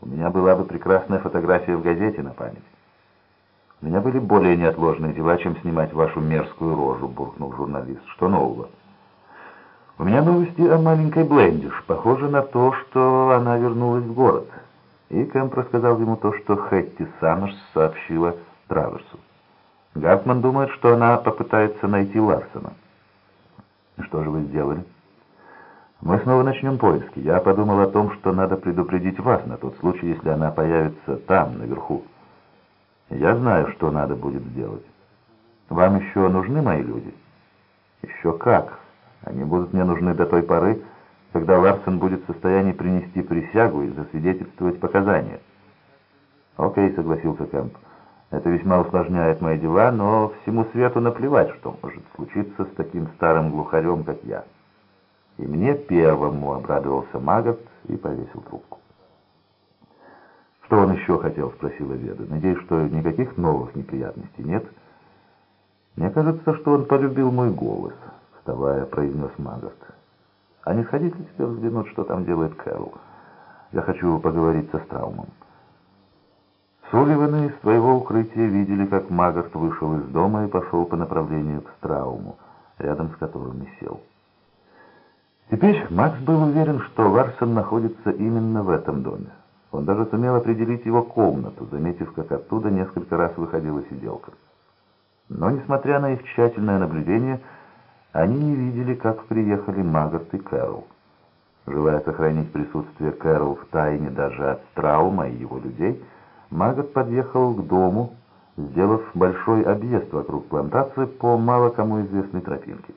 У меня была бы прекрасная фотография в газете на память. У меня были более неотложные дела, чем снимать вашу мерзкую рожу, буркнул журналист. Что нового? У меня новости о маленькой Блендиш. Похоже на то, что она вернулась в город. И Кэмп рассказал ему то, что Хэтти Саммерс сообщила Траверсу. Гартман думает, что она попытается найти Ларсона. Что же вы сделали? Мы снова начнем поиски. Я подумал о том, что надо предупредить вас на тот случай, если она появится там, наверху. Я знаю, что надо будет сделать. Вам еще нужны мои люди? Еще как. Они будут мне нужны до той поры, когда Ларсон будет в состоянии принести присягу и засвидетельствовать показания. «Окей», — согласился Кэмп. «Это весьма усложняет мои дела, но всему свету наплевать, что может случиться с таким старым глухарем, как я». И мне первому обрадовался Магот и повесил трубку. «Что он еще хотел?» — спросила Веда. «Надеюсь, что никаких новых неприятностей нет?» «Мне кажется, что он полюбил мой голос», — вставая, произнес Магарт. «А не сходить ли тебе взглянуть, что там делает Кэрол? Я хочу поговорить со Страумом». Сулливаны из своего укрытия видели, как Магарт вышел из дома и пошел по направлению к Страуму, рядом с которым и сел. Теперь Макс был уверен, что Ларсон находится именно в этом доме. Он даже сумел определить его комнату, заметив, как оттуда несколько раз выходила сиделка. Но, несмотря на их тщательное наблюдение, они не видели, как приехали Магарт и Кэрол. Желая сохранить присутствие Кэрол в тайне даже от Траума и его людей, Магарт подъехал к дому, сделав большой объезд вокруг плантации по мало кому известной тропинке.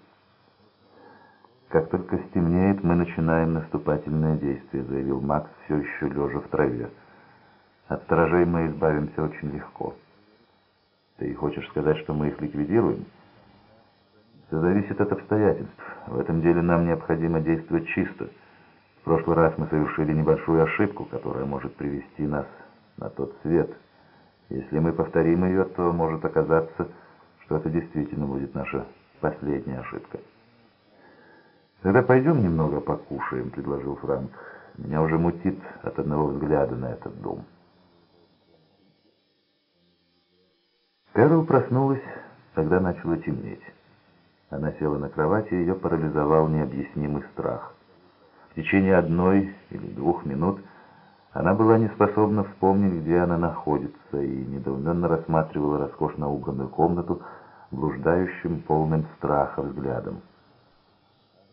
«Как только стемнеет, мы начинаем наступательное действие», — заявил Макс, все еще лежа в траве. «От сторожей мы избавимся очень легко». «Ты хочешь сказать, что мы их ликвидируем?» «Все зависит от обстоятельств. В этом деле нам необходимо действовать чисто. В прошлый раз мы совершили небольшую ошибку, которая может привести нас на тот свет. Если мы повторим ее, то может оказаться, что это действительно будет наша последняя ошибка». «Тогда пойдем немного покушаем», — предложил Франк. «Меня уже мутит от одного взгляда на этот дом». Кэрол проснулась, когда начало темнеть. Она села на кровати, и ее парализовал необъяснимый страх. В течение одной или двух минут она была не способна вспомнить, где она находится, и недоуменно рассматривала роскошно убранную комнату блуждающим, полным страха взглядом.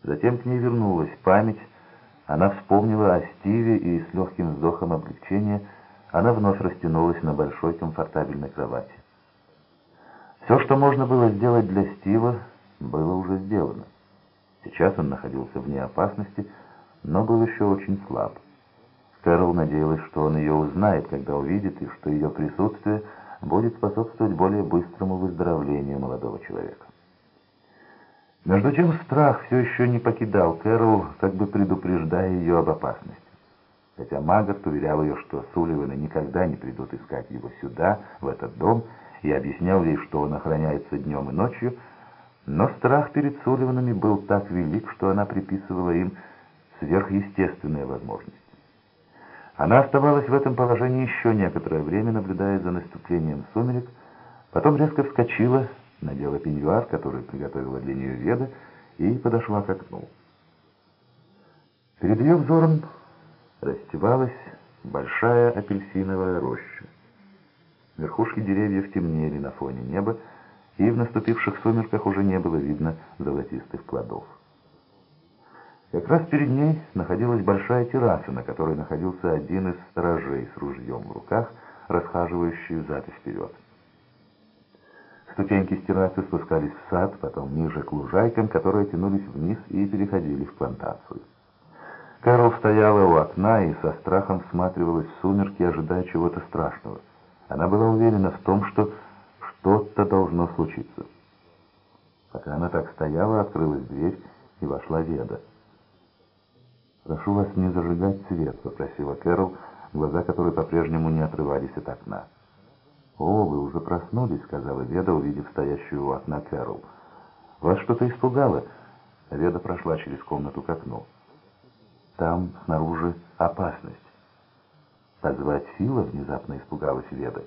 Затем к ней вернулась память, она вспомнила о Стиве и с легким вздохом облегчения она вновь растянулась на большой комфортабельной кровати. Все, что можно было сделать для Стива, было уже сделано. Сейчас он находился вне опасности, но был еще очень слаб. Кэрол надеялась, что он ее узнает, когда увидит, и что ее присутствие будет способствовать более быстрому выздоровлению молодого человека. Между тем страх все еще не покидал Кэрол, как бы предупреждая ее об опасности. Хотя Магарт уверял ее, что Сулливаны никогда не придут искать его сюда, в этот дом, и объяснял ей, что он охраняется днем и ночью, но страх перед Сулливанами был так велик, что она приписывала им сверхъестественные возможности. Она оставалась в этом положении еще некоторое время, наблюдая за наступлением сумерек, потом резко вскочила, надела пеньюар, который приготовила для нее Веда, и подошла к окну. Перед ее взором расстевалась большая апельсиновая роща. Верхушки деревьев темнели на фоне неба, и в наступивших сумерках уже не было видно золотистых плодов. Как раз перед ней находилась большая терраса, на которой находился один из сторожей с ружьем в руках, расхаживающий взад и вперед. Ступеньки с спускались в сад, потом ниже к лужайкам, которые тянулись вниз и переходили в плантацию. Кэрол стояла у окна и со страхом всматривалась в сумерки, ожидая чего-то страшного. Она была уверена в том, что что-то должно случиться. Пока она так стояла, открылась дверь и вошла Веда. «Прошу вас не зажигать свет», — попросила Кэрол, глаза которой по-прежнему не отрывались от окна. «О, вы уже проснулись», — сказала Веда, увидев стоящую у окна Кэрол. «Вас что-то испугало?» Веда прошла через комнату к окну. «Там снаружи опасность». «Позвать Фила?» — внезапно испугалась Веда.